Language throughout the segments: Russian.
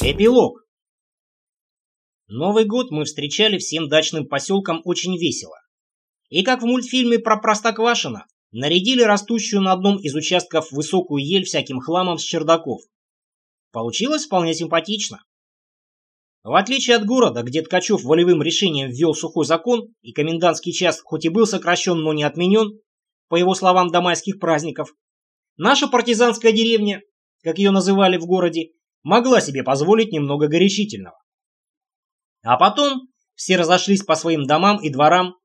Эпилог. Новый год мы встречали всем дачным поселкам очень весело. И как в мультфильме про Простоквашино, нарядили растущую на одном из участков высокую ель всяким хламом с чердаков. Получилось вполне симпатично. В отличие от города, где Ткачев волевым решением ввел сухой закон, и комендантский час хоть и был сокращен, но не отменен, по его словам, до майских праздников, наша партизанская деревня, как ее называли в городе, могла себе позволить немного горячительного. А потом все разошлись по своим домам и дворам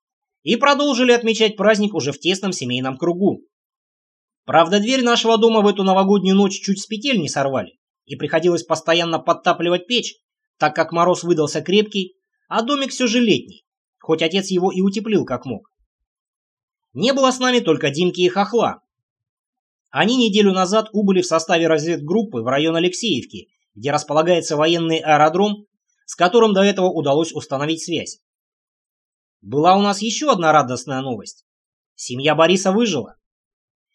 и продолжили отмечать праздник уже в тесном семейном кругу. Правда, дверь нашего дома в эту новогоднюю ночь чуть с петель не сорвали, и приходилось постоянно подтапливать печь, так как мороз выдался крепкий, а домик все же летний, хоть отец его и утеплил как мог. Не было с нами только Димки и Хохла, они неделю назад убыли в составе разведгруппы в район Алексеевки, где располагается военный аэродром, с которым до этого удалось установить связь. Была у нас еще одна радостная новость. Семья Бориса выжила.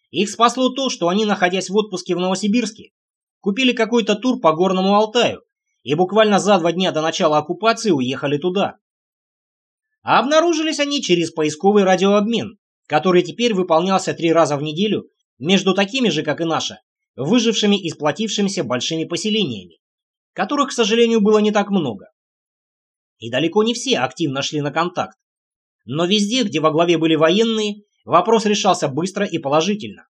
Их спасло то, что они, находясь в отпуске в Новосибирске, купили какой-то тур по Горному Алтаю и буквально за два дня до начала оккупации уехали туда. А обнаружились они через поисковый радиообмен, который теперь выполнялся три раза в неделю между такими же, как и наша, выжившими и сплотившимися большими поселениями, которых, к сожалению, было не так много. И далеко не все активно шли на контакт. Но везде, где во главе были военные, вопрос решался быстро и положительно.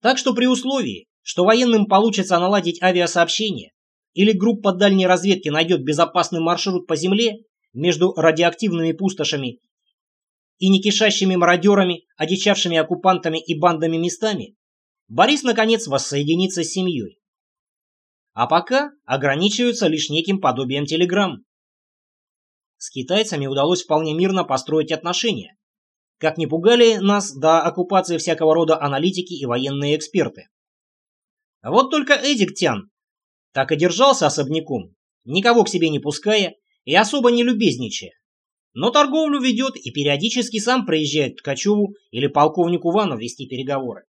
Так что при условии, что военным получится наладить авиасообщение, или группа дальней разведки найдет безопасный маршрут по земле между радиоактивными пустошами и не кишащими мародерами, одичавшими оккупантами и бандами местами, Борис, наконец, воссоединится с семьей. А пока ограничиваются лишь неким подобием телеграмм. С китайцами удалось вполне мирно построить отношения. Как не пугали нас до оккупации всякого рода аналитики и военные эксперты. Вот только Эдик Тян так и держался особняком, никого к себе не пуская и особо не любезничая. Но торговлю ведет и периодически сам приезжает к Ткачеву или полковнику Вану вести переговоры.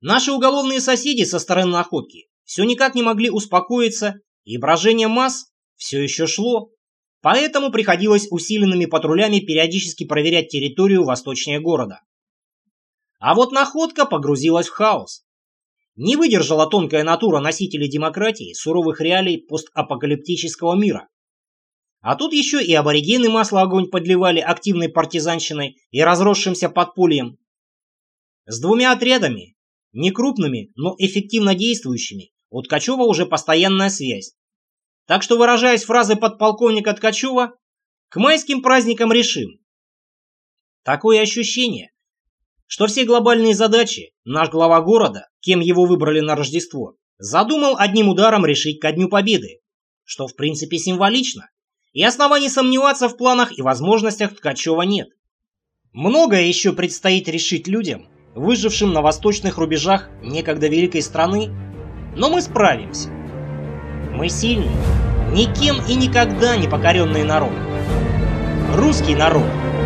Наши уголовные соседи со стороны находки все никак не могли успокоиться, и брожение масс все еще шло, поэтому приходилось усиленными патрулями периодически проверять территорию восточнее города. А вот находка погрузилась в хаос. Не выдержала тонкая натура носителей демократии суровых реалий постапокалиптического мира. А тут еще и аборигены масло огонь подливали активной партизанщиной и разросшимся подпольем. С двумя отрядами, не крупными, но эффективно действующими, у Ткачева уже постоянная связь. Так что, выражаясь фразой подполковника Ткачева, к майским праздникам решим. Такое ощущение, что все глобальные задачи наш глава города, кем его выбрали на Рождество, задумал одним ударом решить ко Дню Победы, что в принципе символично и оснований сомневаться в планах и возможностях Ткачева нет. Многое еще предстоит решить людям, выжившим на восточных рубежах некогда великой страны, но мы справимся. Мы сильный, никем и никогда не покоренный народ. Русский народ –